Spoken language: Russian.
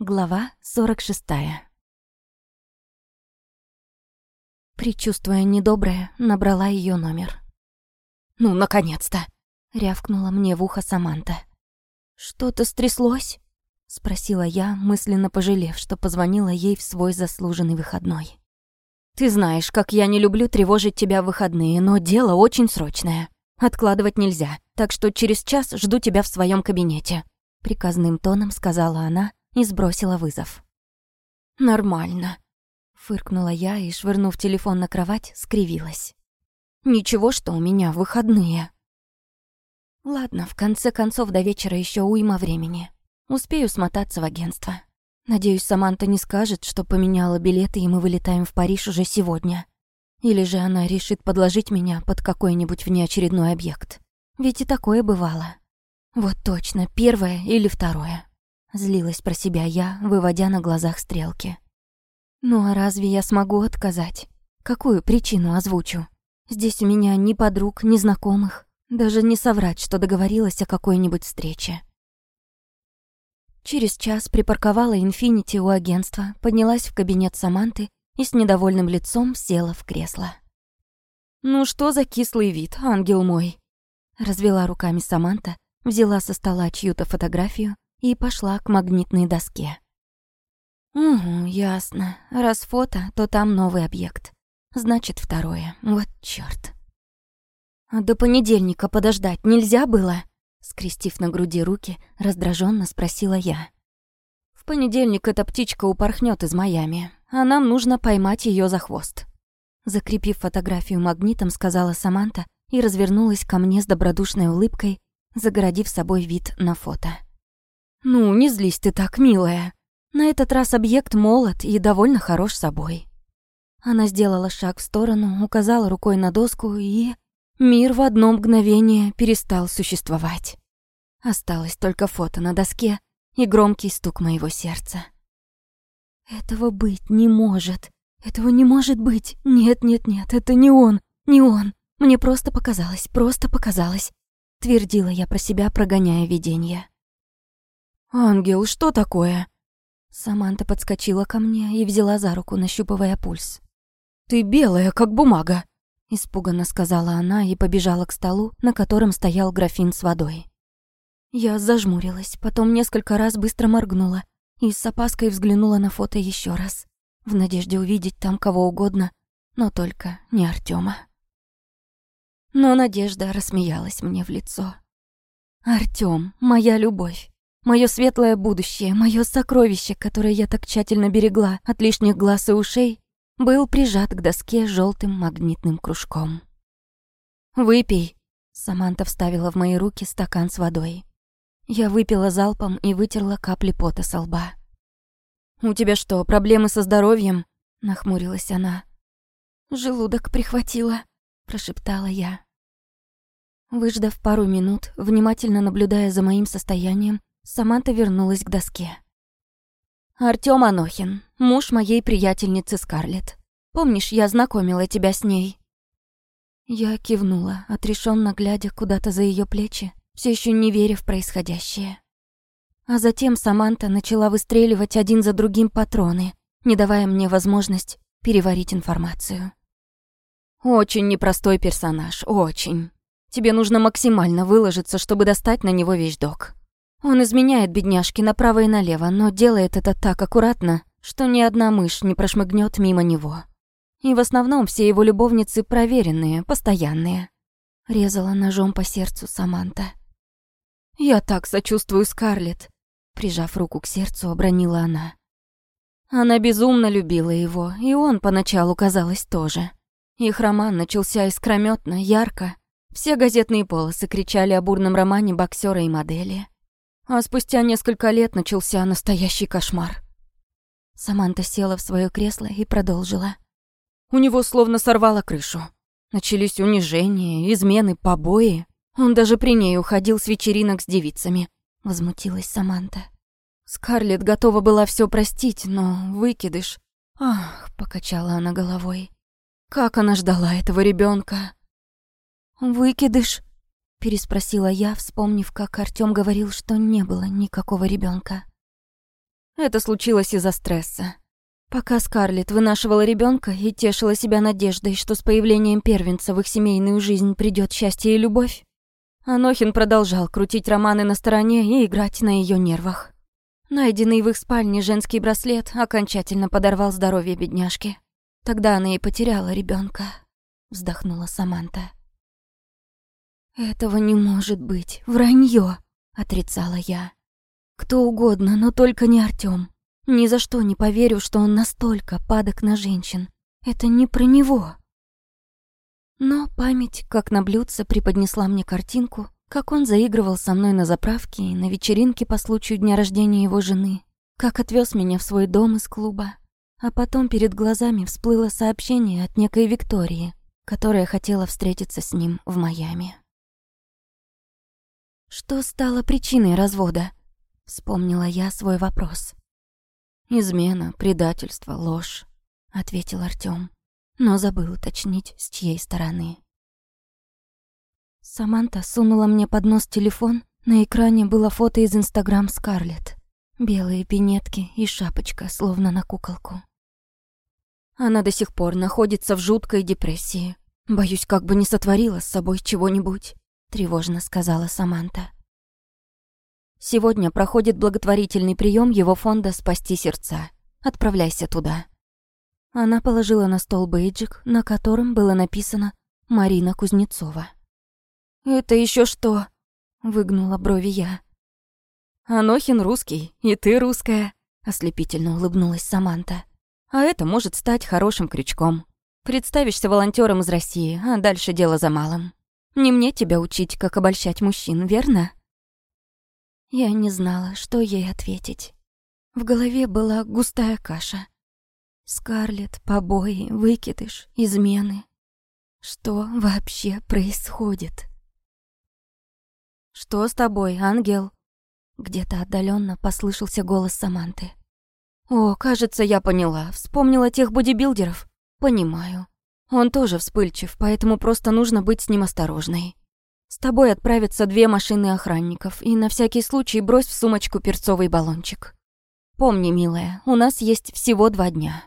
Глава 46. Причувствуя недоброе, набрала ее номер. «Ну, наконец-то!» — рявкнула мне в ухо Саманта. «Что-то стряслось?» — спросила я, мысленно пожалев, что позвонила ей в свой заслуженный выходной. «Ты знаешь, как я не люблю тревожить тебя в выходные, но дело очень срочное. Откладывать нельзя, так что через час жду тебя в своем кабинете», — приказным тоном сказала она, — и сбросила вызов. «Нормально», — фыркнула я и, швырнув телефон на кровать, скривилась. «Ничего, что у меня выходные». Ладно, в конце концов до вечера еще уйма времени. Успею смотаться в агентство. Надеюсь, Саманта не скажет, что поменяла билеты, и мы вылетаем в Париж уже сегодня. Или же она решит подложить меня под какой-нибудь внеочередной объект. Ведь и такое бывало. Вот точно, первое или второе. Злилась про себя я, выводя на глазах стрелки. Ну а разве я смогу отказать? Какую причину озвучу? Здесь у меня ни подруг, ни знакомых. Даже не соврать, что договорилась о какой-нибудь встрече. Через час припарковала «Инфинити» у агентства, поднялась в кабинет Саманты и с недовольным лицом села в кресло. «Ну что за кислый вид, ангел мой?» Развела руками Саманта, взяла со стола чью-то фотографию и пошла к магнитной доске. «Угу, ясно. Раз фото, то там новый объект. Значит, второе. Вот чёрт». «А до понедельника подождать нельзя было?» Скрестив на груди руки, раздраженно спросила я. «В понедельник эта птичка упорхнет из Майами, а нам нужно поймать ее за хвост». Закрепив фотографию магнитом, сказала Саманта и развернулась ко мне с добродушной улыбкой, загородив собой вид на фото. «Ну, не злись ты так, милая. На этот раз объект молод и довольно хорош собой». Она сделала шаг в сторону, указала рукой на доску, и... Мир в одно мгновение перестал существовать. Осталось только фото на доске и громкий стук моего сердца. «Этого быть не может. Этого не может быть. Нет, нет, нет, это не он, не он. Мне просто показалось, просто показалось», — твердила я про себя, прогоняя видение. «Ангел, что такое?» Саманта подскочила ко мне и взяла за руку, нащупывая пульс. «Ты белая, как бумага», — испуганно сказала она и побежала к столу, на котором стоял графин с водой. Я зажмурилась, потом несколько раз быстро моргнула и с опаской взглянула на фото еще раз, в надежде увидеть там кого угодно, но только не Артема. Но Надежда рассмеялась мне в лицо. «Артём, моя любовь, Моё светлое будущее, моё сокровище, которое я так тщательно берегла от лишних глаз и ушей, был прижат к доске жёлтым магнитным кружком. «Выпей!» Саманта вставила в мои руки стакан с водой. Я выпила залпом и вытерла капли пота со лба. «У тебя что, проблемы со здоровьем?» — нахмурилась она. «Желудок прихватило», — прошептала я. Выждав пару минут, внимательно наблюдая за моим состоянием, Саманта вернулась к доске. «Артём Анохин, муж моей приятельницы Скарлетт. Помнишь, я знакомила тебя с ней?» Я кивнула, отрешенно глядя куда-то за ее плечи, все еще не веря в происходящее. А затем Саманта начала выстреливать один за другим патроны, не давая мне возможность переварить информацию. «Очень непростой персонаж, очень. Тебе нужно максимально выложиться, чтобы достать на него вещь док. Он изменяет бедняжке направо и налево, но делает это так аккуратно, что ни одна мышь не прошмыгнет мимо него. И в основном все его любовницы проверенные, постоянные. Резала ножом по сердцу Саманта. «Я так сочувствую Скарлетт», — прижав руку к сердцу, обронила она. Она безумно любила его, и он поначалу, казалось, тоже. Их роман начался искрометно, ярко. Все газетные полосы кричали о бурном романе боксера и модели. А спустя несколько лет начался настоящий кошмар. Саманта села в свое кресло и продолжила. У него словно сорвало крышу. Начались унижения, измены, побои. Он даже при ней уходил с вечеринок с девицами. Возмутилась Саманта. Скарлетт готова была все простить, но выкидыш... Ах, покачала она головой. Как она ждала этого ребенка. Выкидыш, переспросила я, вспомнив, как Артём говорил, что не было никакого ребенка. Это случилось из-за стресса. Пока Скарлетт вынашивала ребенка и тешила себя надеждой, что с появлением первенца в их семейную жизнь придет счастье и любовь, Анохин продолжал крутить романы на стороне и играть на ее нервах. Найденный в их спальне женский браслет окончательно подорвал здоровье бедняжки. Тогда она и потеряла ребенка, вздохнула Саманта. Этого не может быть, вранье, отрицала я. Кто угодно, но только не Артём. Ни за что не поверю, что он настолько падок на женщин. Это не про него. Но память, как на блюдце, преподнесла мне картинку, как он заигрывал со мной на заправке и на вечеринке по случаю дня рождения его жены, как отвез меня в свой дом из клуба. А потом перед глазами всплыло сообщение от некой Виктории, которая хотела встретиться с ним в Майами. Что стало причиной развода? Вспомнила я свой вопрос. «Измена, предательство, ложь», — ответил Артём, но забыл уточнить, с чьей стороны. Саманта сунула мне под нос телефон, на экране было фото из Инстаграм Скарлетт. Белые пинетки и шапочка, словно на куколку. Она до сих пор находится в жуткой депрессии. Боюсь, как бы не сотворила с собой чего-нибудь, тревожно сказала Саманта. Сегодня проходит благотворительный прием его фонда «Спасти сердца». Отправляйся туда». Она положила на стол бейджик, на котором было написано «Марина Кузнецова». «Это еще что?» — выгнула брови я. «Анохин русский, и ты русская», — ослепительно улыбнулась Саманта. «А это может стать хорошим крючком. Представишься волонтером из России, а дальше дело за малым. Не мне тебя учить, как обольщать мужчин, верно?» Я не знала, что ей ответить. В голове была густая каша. Скарлетт, побои, выкидыш, измены. Что вообще происходит? «Что с тобой, ангел?» Где-то отдаленно послышался голос Саманты. «О, кажется, я поняла. Вспомнила тех бодибилдеров. Понимаю. Он тоже вспыльчив, поэтому просто нужно быть с ним осторожной. С тобой отправятся две машины охранников, и на всякий случай брось в сумочку перцовый баллончик. Помни, милая, у нас есть всего два дня.